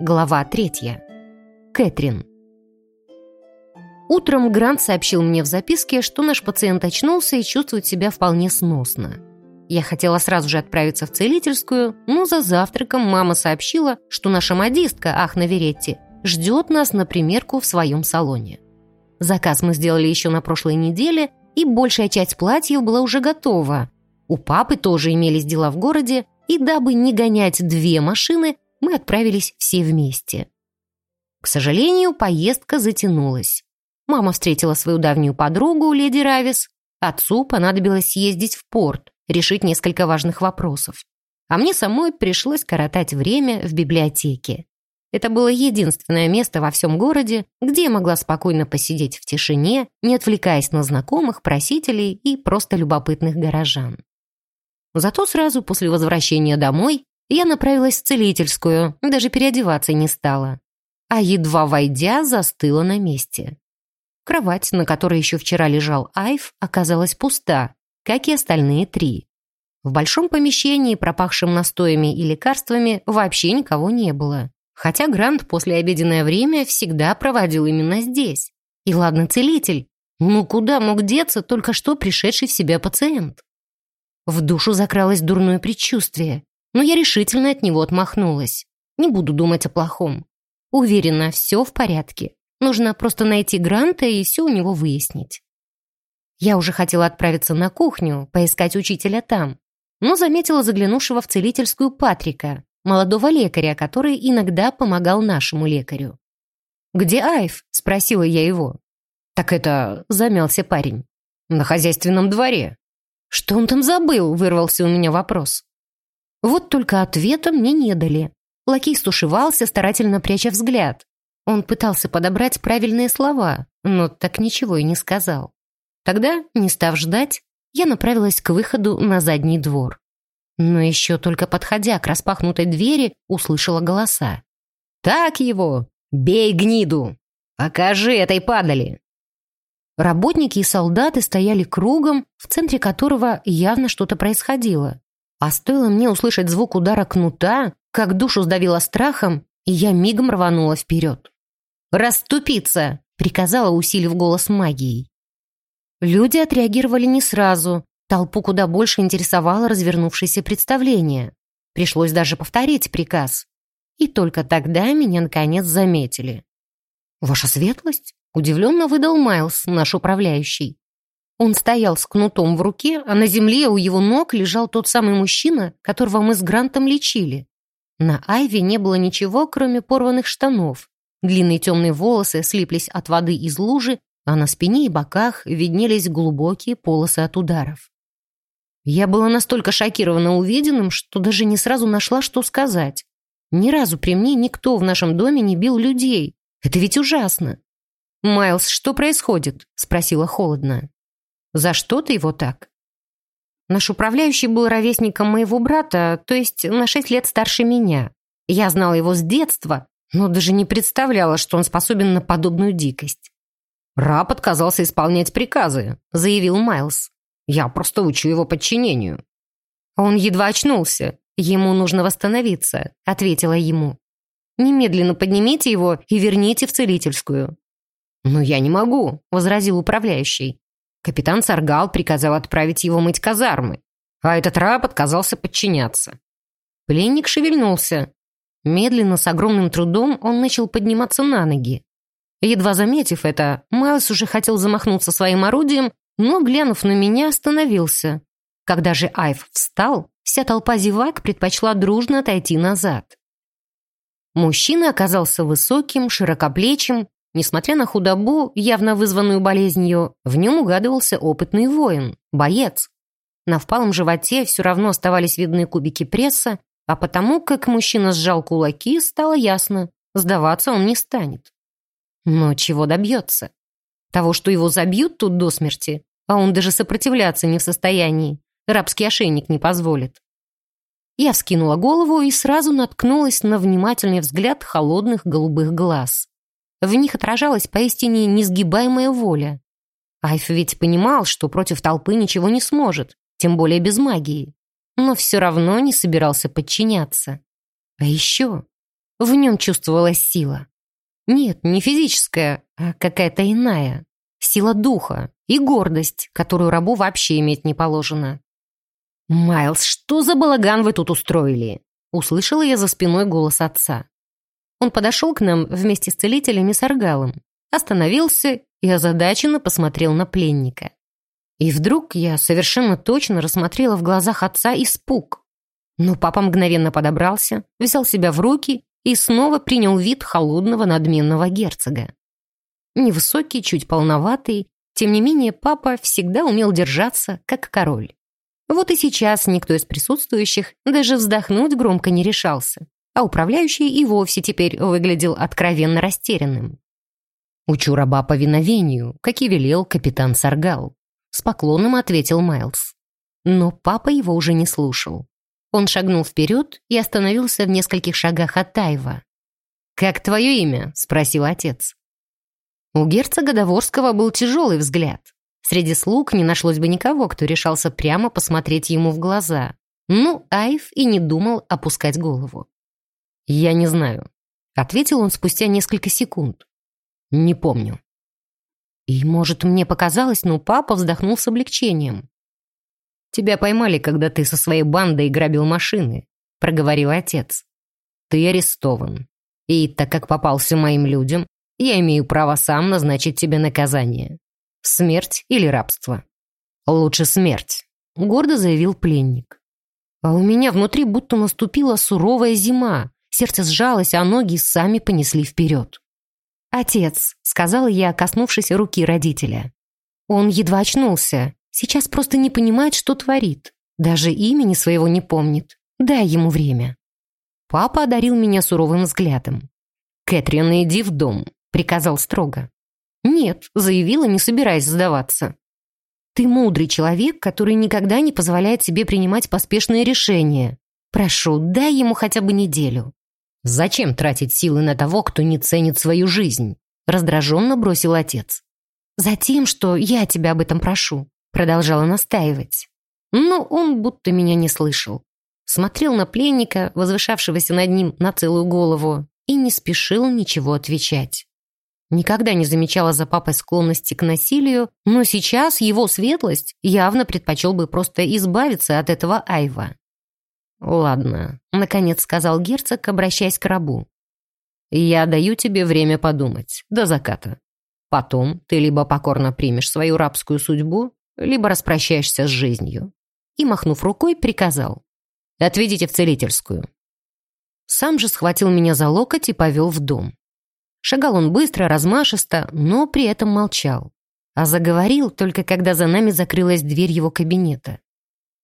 Глава третья. Кэтрин. Утром Грант сообщил мне в записке, что наш пациент очнулся и чувствует себя вполне сносно. Я хотела сразу же отправиться в целительскую, но за завтраком мама сообщила, что наша модистка, Ахна Веретти, ждет нас на примерку в своем салоне. Заказ мы сделали еще на прошлой неделе, и большая часть платьев была уже готова. У папы тоже имелись дела в городе, и дабы не гонять две машины, мы отправились все вместе. К сожалению, поездка затянулась. Мама встретила свою давнюю подругу, леди Равис. Отцу понадобилось съездить в порт, решить несколько важных вопросов. А мне самой пришлось коротать время в библиотеке. Это было единственное место во всем городе, где я могла спокойно посидеть в тишине, не отвлекаясь на знакомых, просителей и просто любопытных горожан. Зато сразу после возвращения домой я направилась в целительскую, даже переодеваться не стала. А едва войдя, застыла на месте. Кровать, на которой еще вчера лежал Айв, оказалась пуста, как и остальные три. В большом помещении, пропахшем настоями и лекарствами, вообще никого не было. Хотя Грант после обеденное время всегда проводил именно здесь. И ладно, целитель. Ну куда мог деться только что пришедший в себя пациент? В душу закралось дурное предчувствие но я решительно от него отмахнулась. Не буду думать о плохом. Уверена, все в порядке. Нужно просто найти Гранта и все у него выяснить. Я уже хотела отправиться на кухню, поискать учителя там, но заметила заглянувшего в целительскую Патрика, молодого лекаря, который иногда помогал нашему лекарю. «Где Айв?» — спросила я его. «Так это...» — замялся парень. «На хозяйственном дворе». «Что он там забыл?» — вырвался у меня вопрос. Вот только ответа мне не дали. Лакей стушевался, старательно пряча взгляд. Он пытался подобрать правильные слова, но так ничего и не сказал. Тогда, не став ждать, я направилась к выходу на задний двор. Но еще только подходя к распахнутой двери, услышала голоса. «Так его! Бей гниду! Покажи этой падали!» Работники и солдаты стояли кругом, в центре которого явно что-то происходило. А стоило мне услышать звук удара кнута, как душу сдавило страхом, и я мигом рванула вперед. «Раступиться!» — приказала, усилив голос магией. Люди отреагировали не сразу. Толпу куда больше интересовало развернувшееся представление. Пришлось даже повторить приказ. И только тогда меня, наконец, заметили. «Ваша светлость?» — удивленно выдал Майлз, наш управляющий. Он стоял с кнутом в руке, а на земле у его ног лежал тот самый мужчина, которого мы с Грантом лечили. На Айве не было ничего, кроме порванных штанов. Длинные темные волосы слиплись от воды из лужи, а на спине и боках виднелись глубокие полосы от ударов. Я была настолько шокирована увиденным, что даже не сразу нашла, что сказать. Ни разу при мне никто в нашем доме не бил людей. Это ведь ужасно. «Майлз, что происходит?» — спросила холодно. За что ты его так?» Наш управляющий был ровесником моего брата, то есть на шесть лет старше меня. Я знала его с детства, но даже не представляла, что он способен на подобную дикость. «Раб отказался исполнять приказы», — заявил Майлз. «Я просто учу его подчинению». «Он едва очнулся. Ему нужно восстановиться», — ответила ему. «Немедленно поднимите его и верните в целительскую». «Но я не могу», — возразил управляющий. Капитан Саргал приказал отправить его мыть казармы, а этот раб отказался подчиняться. Пленник шевельнулся. Медленно, с огромным трудом, он начал подниматься на ноги. Едва заметив это, Майлз уже хотел замахнуться своим орудием, но, глянув на меня, остановился. Когда же Айв встал, вся толпа зевак предпочла дружно отойти назад. Мужчина оказался высоким, широкоплечим Несмотря на худобу, явно вызванную болезнью, в нем угадывался опытный воин, боец. На впалом животе все равно оставались видны кубики пресса, а потому, как мужчина сжал кулаки, стало ясно, сдаваться он не станет. Но чего добьется? Того, что его забьют тут до смерти, а он даже сопротивляться не в состоянии. Рабский ошейник не позволит. Я вскинула голову и сразу наткнулась на внимательный взгляд холодных голубых глаз. В них отражалась поистине несгибаемая воля. Айф ведь понимал, что против толпы ничего не сможет, тем более без магии. Но все равно не собирался подчиняться. А еще в нем чувствовалась сила. Нет, не физическая, а какая-то иная. Сила духа и гордость, которую рабу вообще иметь не положено. «Майлз, что за балаган вы тут устроили?» Услышала я за спиной голос отца. Он подошел к нам вместе с целителем и саргалом, остановился и озадаченно посмотрел на пленника. И вдруг я совершенно точно рассмотрела в глазах отца испуг. Но папа мгновенно подобрался, взял себя в руки и снова принял вид холодного надменного герцога. Невысокий, чуть полноватый, тем не менее папа всегда умел держаться, как король. Вот и сейчас никто из присутствующих даже вздохнуть громко не решался, а управляющий и вовсе теперь выглядел откровенно растерянным. «Учу раба повиновению, как и велел капитан Саргал», с поклоном ответил Майлз. Но папа его уже не слушал. Он шагнул вперед и остановился в нескольких шагах от Тайва. «Как твое имя?» — спросил отец. У герцога Доворского был тяжелый взгляд. Среди слуг не нашлось бы никого, кто решался прямо посмотреть ему в глаза. Ну, Айв и не думал опускать голову. «Я не знаю», — ответил он спустя несколько секунд. «Не помню». И, может, мне показалось, но папа вздохнул с облегчением. «Тебя поймали, когда ты со своей бандой грабил машины», — проговорил отец. «Ты арестован. И так как попался моим людям, я имею право сам назначить тебе наказание. Смерть или рабство? Лучше смерть, гордо заявил пленник. А у меня внутри будто наступила суровая зима. Сердце сжалось, а ноги сами понесли вперед. «Отец», — сказала я, коснувшись руки родителя. Он едва очнулся. Сейчас просто не понимает, что творит. Даже имени своего не помнит. Дай ему время. Папа одарил меня суровым взглядом. «Кэтрин, иди в дом», — приказал строго. «Нет», — заявила, не собираясь сдаваться. «Ты мудрый человек, который никогда не позволяет себе принимать поспешные решения. Прошу, дай ему хотя бы неделю». «Зачем тратить силы на того, кто не ценит свою жизнь?» — раздраженно бросил отец. «Затем, что я тебя об этом прошу», — продолжала настаивать. Но он будто меня не слышал. Смотрел на пленника, возвышавшегося над ним на целую голову, и не спешил ничего отвечать. Никогда не замечала за папой склонности к насилию, но сейчас его светлость явно предпочел бы просто избавиться от этого Айва. «Ладно», — наконец сказал герцог, обращаясь к рабу. «Я даю тебе время подумать, до заката. Потом ты либо покорно примешь свою рабскую судьбу, либо распрощаешься с жизнью». И, махнув рукой, приказал. «Отведите в целительскую». Сам же схватил меня за локоть и повел в дом. Шагал он быстро, размашисто, но при этом молчал. А заговорил только когда за нами закрылась дверь его кабинета.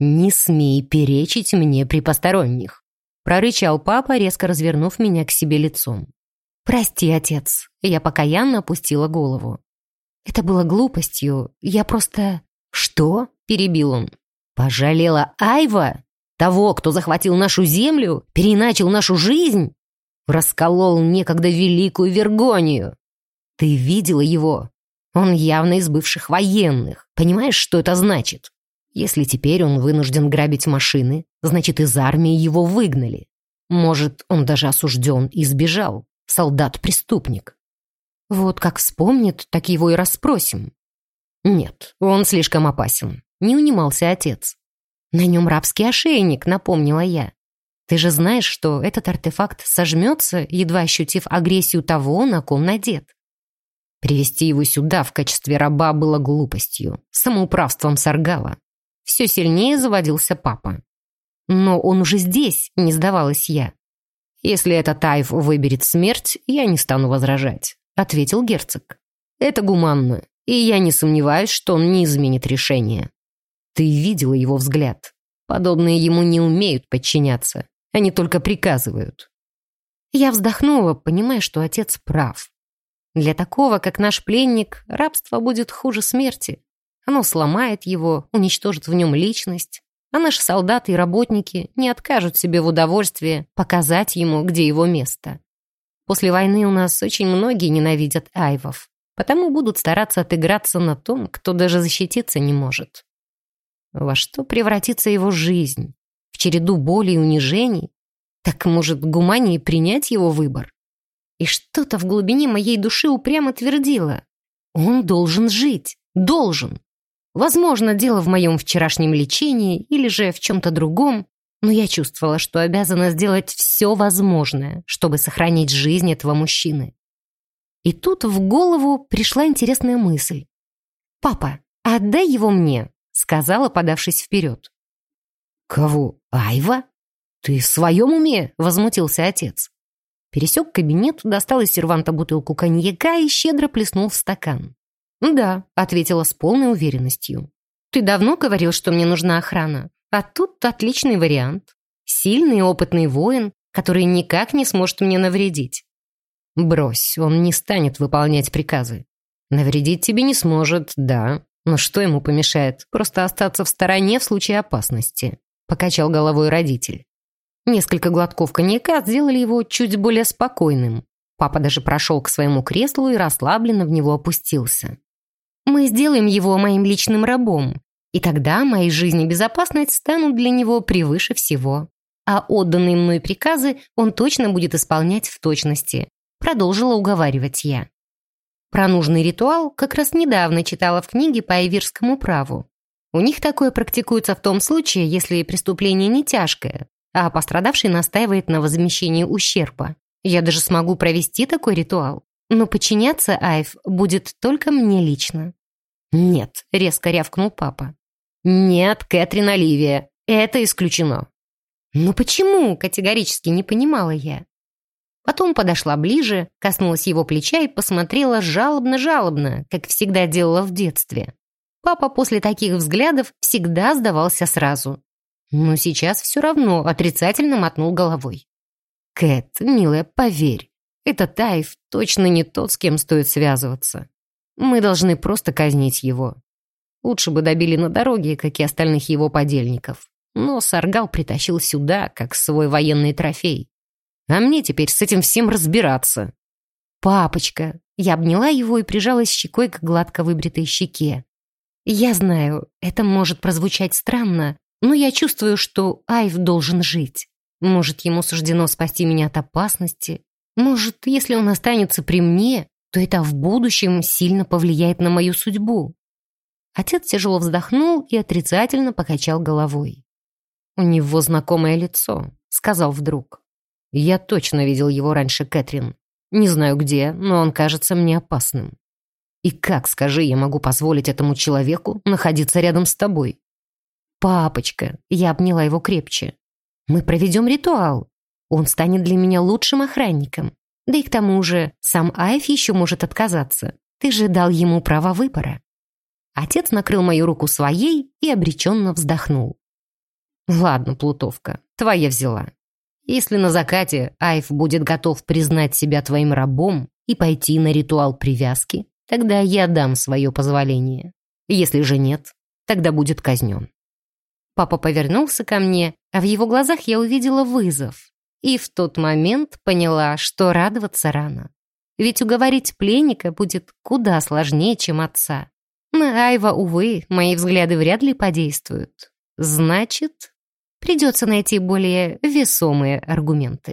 «Не смей перечить мне при посторонних», прорычал папа, резко развернув меня к себе лицом. «Прости, отец», я покаянно опустила голову. «Это было глупостью, я просто...» «Что?» — перебил он. «Пожалела Айва? Того, кто захватил нашу землю, переначал нашу жизнь?» Расколол некогда великую Вергонию. Ты видела его? Он явно из бывших военных. Понимаешь, что это значит? Если теперь он вынужден грабить машины, значит, из армии его выгнали. Может, он даже осужден и сбежал. Солдат-преступник. Вот как вспомнит, так его и расспросим. Нет, он слишком опасен. Не унимался отец. На нем рабский ошейник, напомнила я. Ты же знаешь, что этот артефакт сожмется, едва ощутив агрессию того, на ком надет. Привести его сюда в качестве раба было глупостью, самоуправством Саргала. Все сильнее заводился папа. Но он уже здесь, не сдавалась я. Если этот Айв выберет смерть, я не стану возражать, ответил герцог. Это гуманно, и я не сомневаюсь, что он не изменит решение. Ты видела его взгляд. Подобные ему не умеют подчиняться. Они только приказывают. Я вздохнула, понимая, что отец прав. Для такого, как наш пленник, рабство будет хуже смерти. Оно сломает его, уничтожит в нем личность, а наши солдаты и работники не откажут себе в удовольствии показать ему, где его место. После войны у нас очень многие ненавидят айвов. потому будут стараться отыграться на том, кто даже защититься не может. Во что превратится его жизнь? В череду боли и унижений? Так, может, гумании принять его выбор? И что-то в глубине моей души упрямо твердило. Он должен жить. Должен. Возможно, дело в моем вчерашнем лечении или же в чем-то другом, но я чувствовала, что обязана сделать все возможное, чтобы сохранить жизнь этого мужчины. И тут в голову пришла интересная мысль. «Папа, отдай его мне», — сказала, подавшись вперед. «Кого? Айва? Ты в своем уме?» — возмутился отец. Пересек кабинет, достал из серванта бутылку коньяка и щедро плеснул в стакан. «Да», — ответила с полной уверенностью. «Ты давно говорил, что мне нужна охрана, а тут отличный вариант. Сильный и опытный воин, который никак не сможет мне навредить». «Брось, он не станет выполнять приказы. Навредить тебе не сможет, да, но что ему помешает? Просто остаться в стороне в случае опасности», — покачал головой родитель. Несколько глотков коньяка сделали его чуть более спокойным. Папа даже прошел к своему креслу и расслабленно в него опустился. Мы сделаем его моим личным рабом, и тогда мои жизнь и безопасность станут для него превыше всего. А отданные мной приказы он точно будет исполнять в точности. Продолжила уговаривать я. Про нужный ритуал как раз недавно читала в книге по айвирскому праву. У них такое практикуется в том случае, если преступление не тяжкое, а пострадавший настаивает на возмещении ущерба. Я даже смогу провести такой ритуал. Но подчиняться Айв будет только мне лично. «Нет», — резко рявкнул папа. «Нет, Кэтрин Оливия, это исключено». «Но почему?» — категорически не понимала я. Потом подошла ближе, коснулась его плеча и посмотрела жалобно-жалобно, как всегда делала в детстве. Папа после таких взглядов всегда сдавался сразу. Но сейчас все равно отрицательно мотнул головой. «Кэт, милая, поверь, этот Тайф точно не тот, с кем стоит связываться. Мы должны просто казнить его. Лучше бы добили на дороге, как и остальных его подельников. Но Саргал притащил сюда, как свой военный трофей. А мне теперь с этим всем разбираться. «Папочка!» Я обняла его и прижалась щекой к гладко выбритой щеке. «Я знаю, это может прозвучать странно, но я чувствую, что Айв должен жить. Может, ему суждено спасти меня от опасности. Может, если он останется при мне, то это в будущем сильно повлияет на мою судьбу. Отец тяжело вздохнул и отрицательно покачал головой. «У него знакомое лицо», — сказал вдруг. «Я точно видел его раньше, Кэтрин. Не знаю где, но он кажется мне опасным. И как, скажи, я могу позволить этому человеку находиться рядом с тобой?» «Папочка!» — я обняла его крепче. Мы проведем ритуал. Он станет для меня лучшим охранником. Да и к тому же сам Айф еще может отказаться. Ты же дал ему право выбора». Отец накрыл мою руку своей и обреченно вздохнул. «Ладно, Плутовка, твоя взяла. Если на закате Айф будет готов признать себя твоим рабом и пойти на ритуал привязки, тогда я дам свое позволение. Если же нет, тогда будет казнен». Папа повернулся ко мне, а в его глазах я увидела вызов. И в тот момент поняла, что радоваться рано. Ведь уговорить пленника будет куда сложнее, чем отца. На Айва, увы, мои взгляды вряд ли подействуют. Значит, придется найти более весомые аргументы.